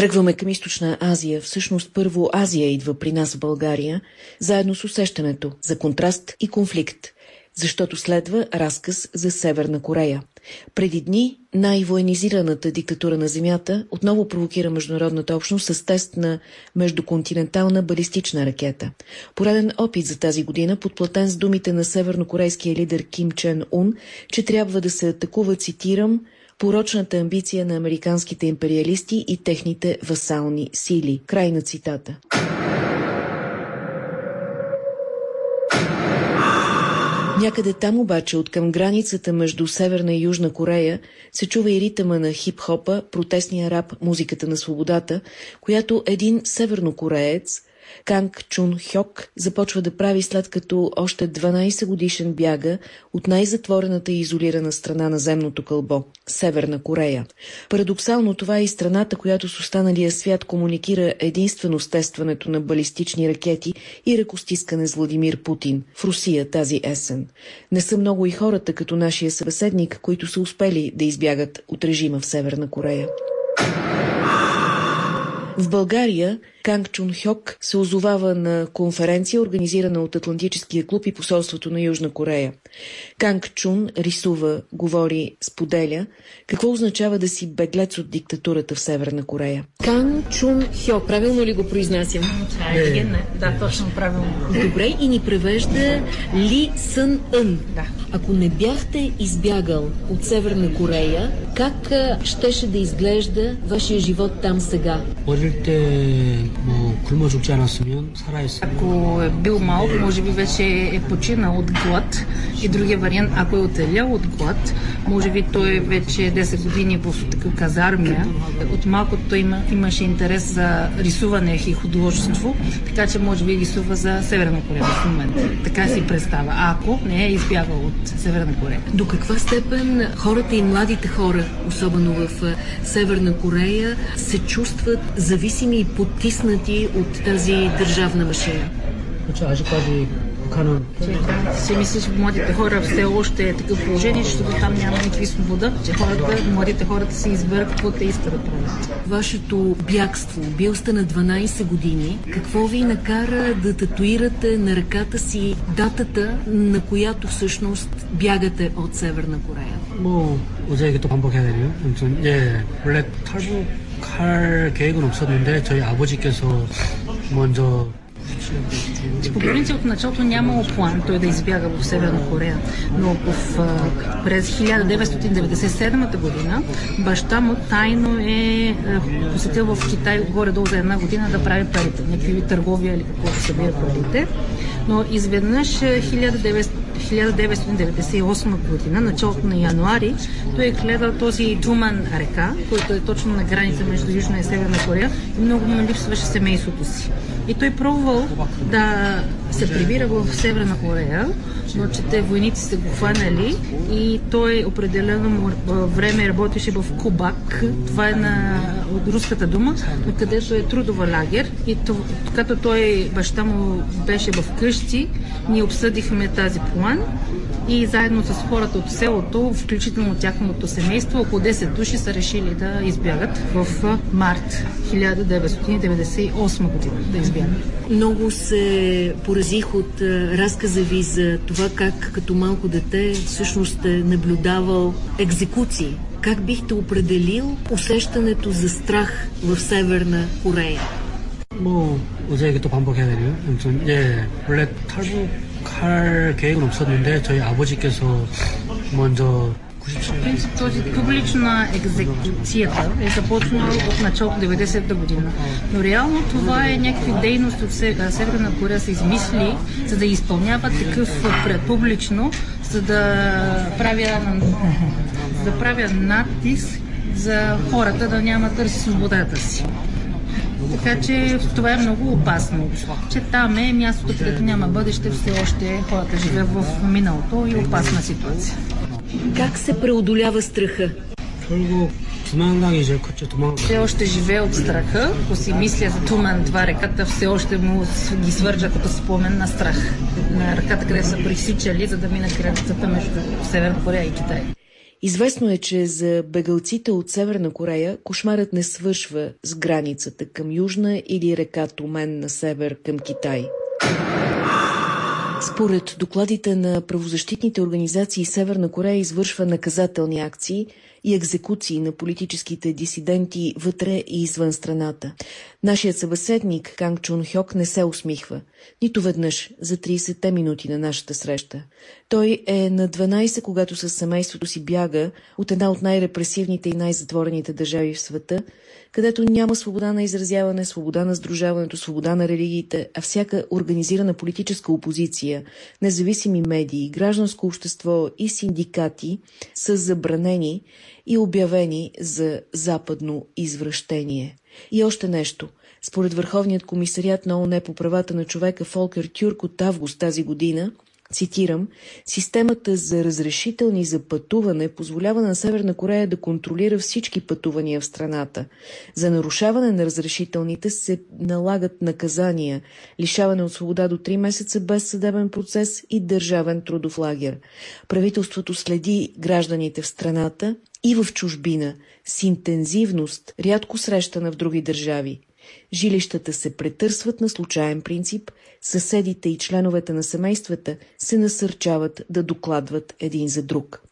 Тръгваме към източна Азия. Всъщност първо Азия идва при нас в България, заедно с усещането за контраст и конфликт, защото следва разказ за Северна Корея. Преди дни най-военизираната диктатура на Земята отново провокира международната общност с тест на междуконтинентална балистична ракета. Пореден опит за тази година, подплатен с думите на севернокорейския лидер Ким Чен Ун, че трябва да се атакува, цитирам, порочната амбиция на американските империалисти и техните васални сили. Край на цитата. Някъде там обаче, от към границата между Северна и Южна Корея, се чува и ритъма на хип-хопа, протестния рап, музиката на свободата, която един севернокореец – Канг Чун Хьок започва да прави след като още 12 годишен бяга от най-затворената и изолирана страна на земното кълбо – Северна Корея. Парадоксално това е и страната, която с останалия свят комуникира единствено с тестването на балистични ракети и ръкостискане с Владимир Путин в Русия тази есен. Не са много и хората като нашия събеседник, които са успели да избягат от режима в Северна Корея. В България Канг Чун Хьок се озовава на конференция, организирана от Атлантическия клуб и посолството на Южна Корея. Канг Чун рисува, говори, споделя какво означава да си беглец от диктатурата в Северна Корея. Канг Чун Хьок, правилно ли го произнасям? Не, не. Да, точно правилно. Добре, и ни превежда Ли Сън Ън. Да. Ако не бяхте избягал от Северна Корея, как щеше да изглежда вашия живот там сега? 뭐 굶어 죽지 않았으면 살아있으면 Ако е бил малък, може би вече е починал от глад. И другия вариант, ако е оцелял от глад, може би той вече е 10 години в такъв казармия. От малко той има, имаше интерес за рисуване и художество, така че може би рисува за Северна Корея в момента. Така си представя. ако не е избягал от Северна Корея. До каква степен хората и младите хора, особено в Северна Корея, се чувстват зависими и потиснати от тази държавна машина? 그렇죠 아직까지 북한은 Си мисля, че младите хора все още е такъв положение, защото там няма никакви свобода, че хората, младите хората се изберат какво те искат да правят. Вашето бягство, бил сте на 12 години, какво ви накара да татуирате на ръката си датата, на която всъщност бягате от Северна Корея? 뭐 어제 얘기 또 반복해야 되네요. 아무튼 예 원래 탈북 할 계획은 없었는데 저희 아버지께서 먼저 По принцип от началото нямало план той да избяга в Северна Корея, но в, през 1997 година баща му тайно е посетил в Китай горе-долу за една година да прави парите, някакви търговия или каквото събира парите. Но изведнъж 1900 1998 година, началото на януари, той е гледал този Туман река, който е точно на граница между Южна и Северна Корея и много му липсваше семейството си. И той пробвал да се прибира в Северна Корея, но че те войници са го хванали и той определено време работеше в Кубак. Това е на от руската дума, където е трудова лагер. И то, като той, баща му беше в къщи, ние обсъдихме тази план и заедно с хората от селото, включително тяхното семейство, около 10 души са решили да избягат в март 1998 година. Да избягат Много се поразих от разказа ви за това как като малко дете всъщност е наблюдавал екзекуции. Как бихте определил усещането за страх в Северна Корея? 뭐 어제 얘기 또 반복해야 되네요. 아무튼 예 원래 탈북할 계획은 없었는데 저희 아버지께서 먼저 Принцип този публична екзекуцията е започнала от началото 90-та година. Но реално това е някакви дейности от Северна Корея са измисли, за да изпълняват такъв публично, за да правя, да правя натиск за хората да няма търси свободата си. Така че това е много опасно. Че там е мястото, където няма бъдеще, все още хората живеят в миналото и опасна ситуация. Как се преодолява страха? Все още живее от страха, ако си мисля за Туман, два реката все още му ги свържа като спомен на страх. На ръката, къде са пресичали, за да минат границата между Северна Корея и Китай. Известно е, че за бегалците от Северна Корея кошмарът не свършва с границата към Южна или река Тумен на север към Китай. Според докладите на правозащитните организации Северна Корея извършва наказателни акции и екзекуции на политическите дисиденти вътре и извън страната. Нашият събеседник Канг Чун Хьок не се усмихва. Нито веднъж за 30-те минути на нашата среща. Той е на 12, когато със семейството си бяга от една от най-репресивните и най-затворените държави в света, където няма свобода на изразяване, свобода на сдружаването, свобода на религиите, а всяка организирана политическа опозиция, независими медии, гражданско общество и синдикати са забранени и обявени за западно извращение. И още нещо. Според Върховният комисариат на ОНЕ по правата на човека Фолкер Тюрк от август тази година, Цитирам, системата за разрешителни за пътуване позволява на Северна Корея да контролира всички пътувания в страната. За нарушаване на разрешителните се налагат наказания, лишаване от свобода до 3 месеца без съдебен процес и държавен трудов лагер. Правителството следи гражданите в страната и в чужбина с интензивност, рядко срещана в други държави. Жилищата се претърсват на случайен принцип, съседите и членовете на семействата се насърчават да докладват един за друг.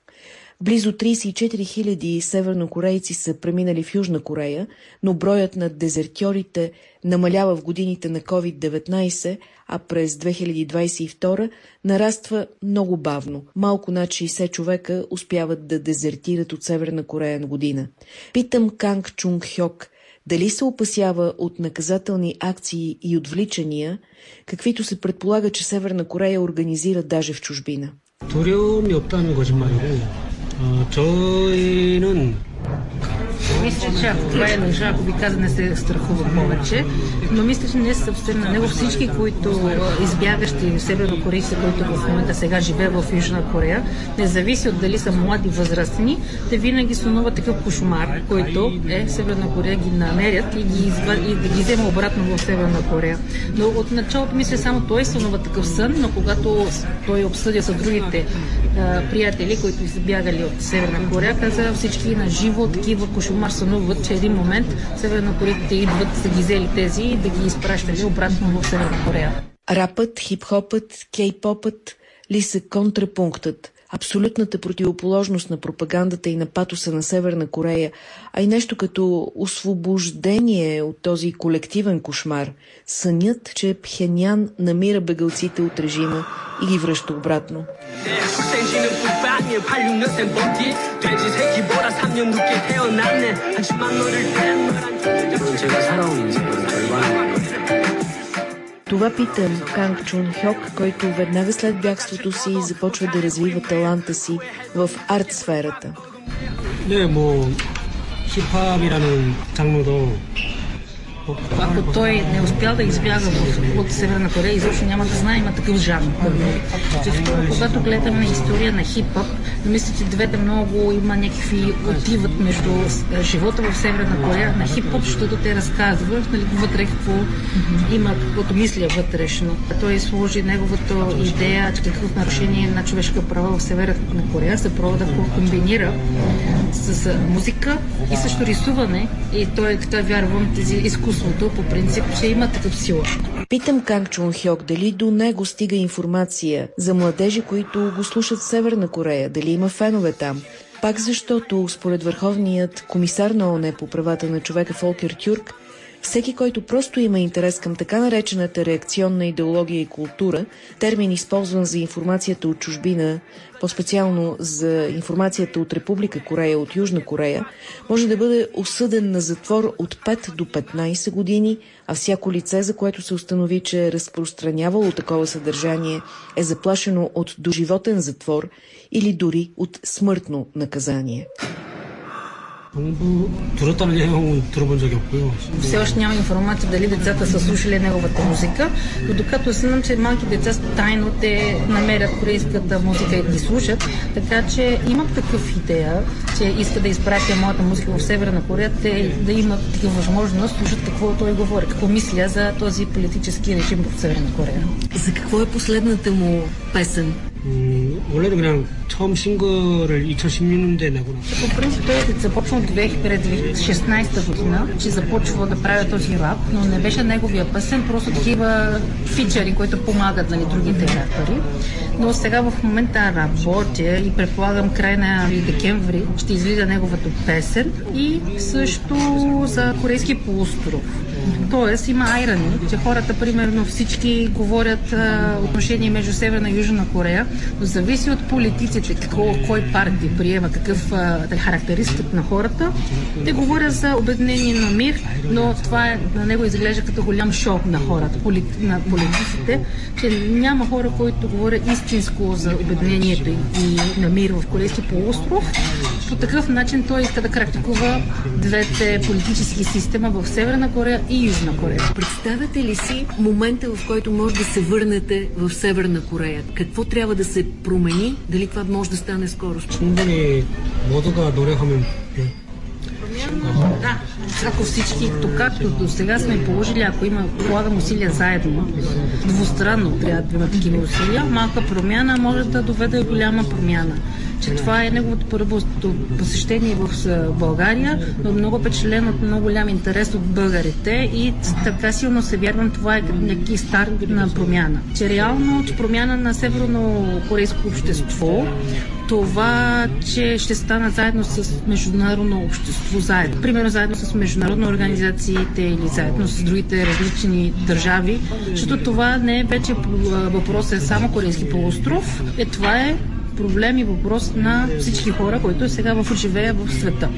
Близо 34 000 севернокорейци са преминали в Южна Корея, но броят на дезертьорите намалява в годините на COVID-19, а през 2022 нараства много бавно. Малко над 60 човека успяват да дезертират от Северна Корея на година. Питам Канг Чунг Хьок, дали се опасява от наказателни акции и отвличания, каквито се предполага, че Северна Корея организира даже в чужбина. 두려움이 없다는 거짓말이고 어, 저희는 Мисля, че ако това е лъжа, ако ви каза, не се страхува повече, но мисля, че не е съвсем на него всички, които избягащи севернокорейци, които в момента сега живее в Южна Корея, не зависи от дали са млади, възрастни, те винаги сънуват такъв кошмар, който е Северна Корея ги намерят и, ги изва, и да ги взема обратно в Северна Корея. Но от началото мисля само той сънува такъв сън, но когато той обсъдя с другите а, приятели, които избягали от Северна Корея, каза всички на живо такива кошмар сънуват, че един момент севернокорейците идват, са ги взели тези и да ги изпращали обратно в Северна Корея. Рапът, хип-хопът, кей-попът ли са контрапунктът абсолютната противоположност на пропагандата и на патоса на Северна Корея, а и нещо като освобождение от този колективен кошмар, сънят, че Пхенян намира бегалците от режима и ги връща обратно. 제가 살아온 인생의 절반이에요. Това питам Канг Чун Хьок, който веднага след бягството си започва да развива таланта си в арт сферата. 네, 뭐 힙합이라는 장르도 ако той не успял да избяга от, Северна Корея, изобщо няма да знае, има такъв жанр. Когато гледаме история на хип-хоп, мисля, че двете много има някакви отиват между живота в Северна Корея на хип-хоп, защото те разказват нали, вътре какво има, каквото мисля вътрешно. Той сложи неговата идея, че какъв нарушение на човешка права в Северна Корея се пробва да комбинира с музика и също рисуване. И той, той вярвам, тези изкуства изкуството по принцип, че има такъв сила. Питам Канг Чун Хьок дали до него стига информация за младежи, които го слушат в Северна Корея, дали има фенове там. Пак защото, според Върховният комисар на ОНЕ по правата на човека Фолкер Тюрк, всеки, който просто има интерес към така наречената реакционна идеология и култура, термин използван за информацията от чужбина, по-специално за информацията от Република Корея, от Южна Корея, може да бъде осъден на затвор от 5 до 15 години, а всяко лице, за което се установи, че е разпространявало такова съдържание, е заплашено от доживотен затвор или дори от смъртно наказание. 정부 들었다는 내용은 들어본 적이 없고요. Все още няма информация дали децата са слушали неговата музика, но докато знам, че малки деца тайно те намерят корейската музика и ги слушат, така че имам такъв идея, че иска да изпратя моята музика в Северна Корея, те да имат такива възможност да слушат какво той говори, какво мисля за този политически режим в Северна Корея. За какво е последната му песен? 원래는 그냥 처음 싱글을 2016년도에 내고 По принцип той е започна от 2016 година, че започва да прави този рап, но не беше неговия песен, просто такива фичери, които помагат нали, другите рапъри. Но сега в момента работя и предполагам край на декември ще излиза неговата песен и също за Корейски полуостров. Тоест има айрани, че хората, примерно всички говорят а, отношения между Северна и Южна Корея, но зависи от политиците, какво, кой партия приема, какъв е характеристик на хората. Те говорят за обединение на мир, но това е, на него изглежда като голям шоу на хората, полит, на политиците, че няма хора, които говорят истинско за обединението и, и на мир в Корейски полуостров. По такъв начин той иска да критикува двете политически система в Северна Корея и Южна Корея. Представяте ли си момента, в който може да се върнете в Северна Корея? Какво трябва да се промени? Дали това може да стане скоро? 충분히 모두가 노력하면 예, Да, ако всички, то както до сега сме положили, ако има, полагам усилия заедно, двустранно трябва да има такива усилия, малка промяна може да доведе голяма промяна. Че това е неговото първо посещение в България, но много впечатлен от много голям интерес от българите и така силно се вярвам, това е някакви старт на промяна. Че реално, че промяна на северно-корейско общество, това, че ще станат заедно с международно общество, заедно. Примерно заедно с международни организациите или заедно с другите различни държави, защото това не е вече въпрос е само Корейски полуостров, е това е проблем и въпрос на всички хора, които сега в живея в света.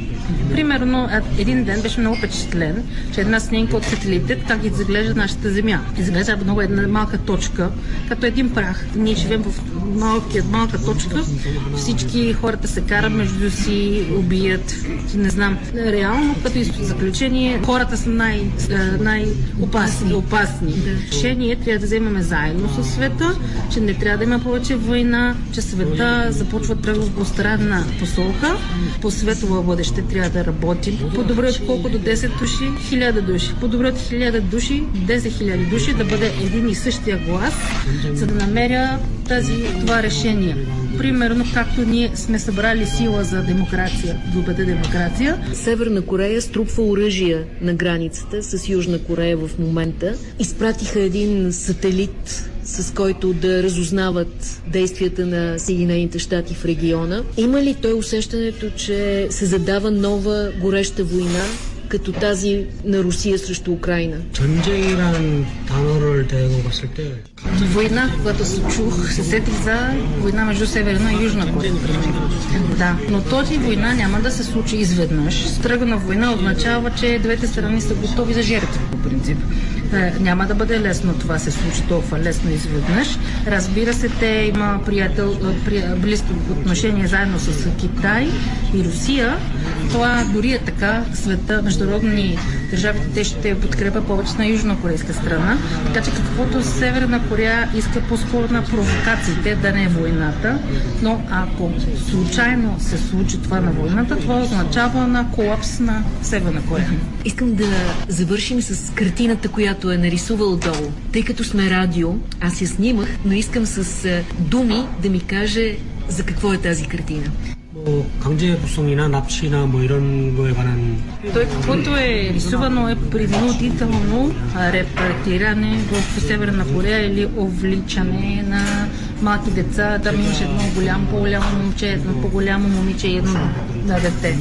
Примерно, един ден беше много впечатлен, че една снимка от сателитет как изглежда нашата Земя. Изглежда много една малка точка, като един прах. Ние живеем в малкият, малка точка, всички хората се карат между си, убият, не знам. Реално, като заключение, хората са най, най-опасни. Опасни. Решение трябва да вземем заедно със света, че не трябва да има повече война, че света започва тръгва по странна посока. По светло бъдеще трябва да работим. По-добре отколкото 10 души, 1000 души. По-добре от 1000 души, 10 000 души да бъде един и същия глас, за да намеря тази, това решение. Примерно, както ние сме събрали сила за демокрация, да бъде демокрация. Северна Корея струпва оръжия на границата с Южна Корея в момента. Изпратиха един сателит с който да разузнават действията на Съединените щати в региона. Има ли той усещането, че се задава нова гореща война като тази на Русия срещу Украина? 전쟁이라는 단어를 대고 봤을 때 Война, когато се чух, се сетих за война между Северна и Южна Корея. Да, но този война няма да се случи изведнъж. Стръгана война означава, че двете страни са готови за жертви, по принцип. Е, няма да бъде лесно това се случи толкова лесно изведнъж. Разбира се, те има приятел, при, близко отношение заедно с Китай и Русия. Това дори е така. Света, международни държавите, те ще подкрепа повече на южнокорейска страна. Така че каквото Северна Корея иска по-скоро на провокациите, да не е войната. Но ако случайно се случи това на войната, това означава на колапс на Северна Корея. Искам да завършим с картината, която е нарисувал долу. Тъй като сме радио, аз я снимах, но искам с думи да ми каже за какво е тази картина. 뭐 강제부성이나 납치나 뭐 이런 거에 관한 Той каквото е рисувано е принудително репартиране в Северна Корея или увличане на малки деца. Там имаше едно голямо, по-голямо момче, едно по-голямо момиче и едно на дете.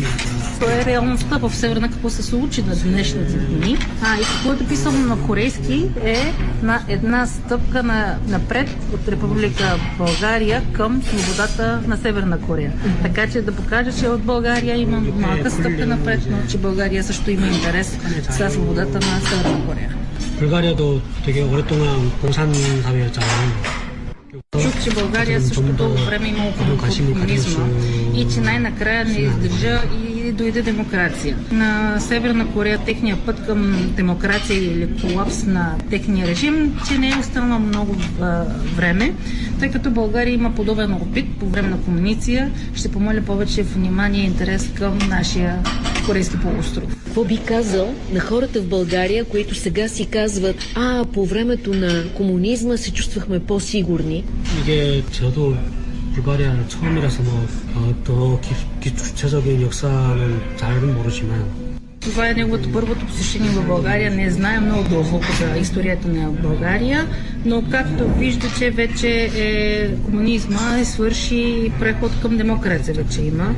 Това е реалността в Северна, какво се случи на днешните дни. А, и какво е написано на корейски е на една стъпка на, напред от Република България към свободата на Северна Корея. Така че да покажа, че от България има малка стъпка напред, но че България също има интерес за свободата на Северна Корея. 불가리아도 되게 오랫동안 공산 사회였잖아요. Чух, че България също толкова време има комунизма и че най-накрая не издържа и дойде демокрация. На Северна Корея техния път към демокрация или колапс на техния режим, че не е останало много а, време, тъй като България има подобен опит по време на комуниция, ще помоля повече внимание и интерес към нашия Корейски полуостров. Какво би казал на хората в България, които сега си казват, а по времето на комунизма се чувствахме по-сигурни? 이게 저도 불가리아 처음이라서 뭐더 구체적인 역사는 잘은 모르지만 Това е неговото първото посещение в България. Не знае много дълбоко за историята на България, но както виждате, вече е, комунизма е свърши преход към демокрация вече има.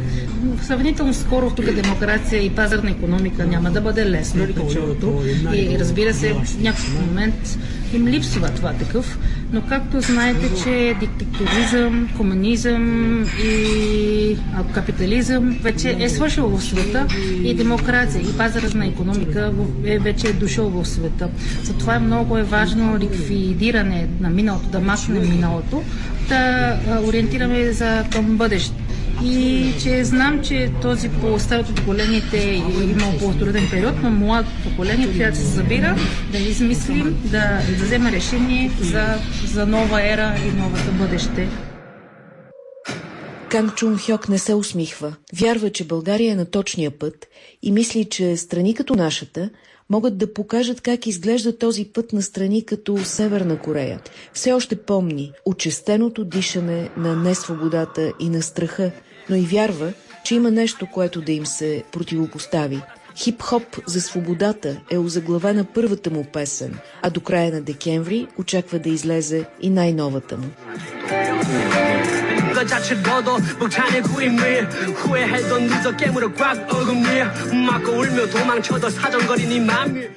Сравнително скоро тук демокрация и пазарна економика няма да бъде лесно началото. И разбира се, в някакъв момент им липсва това такъв. Но както знаете, че диктаторизъм, комунизъм и капитализъм вече е свършил в света и демокрация и пазарна економика е вече е дошъл в света. Затова е много е важно ликвидиране на миналото, да махнем миналото, да ориентираме за към бъдеще и че знам, че този по старото поколение те е имал по-труден период, но младото поколение трябва да се събира, да измислим, да, да взема решение за, за нова ера и новата бъдеще. Канг Чун Хьок не се усмихва. Вярва, че България е на точния път и мисли, че страни като нашата могат да покажат как изглежда този път на страни като Северна Корея. Все още помни очестеното дишане на несвободата и на страха, но и вярва, че има нещо, което да им се противопостави. Хип-хоп за свободата е озаглавена първата му песен, а до края на декември очаква да излезе и най-новата му. 자체로도 벅찬의 구임을 후회해도 누적 깨물어 꽉 어금니 맞고 울며 도망쳐도 사정거리니 맘이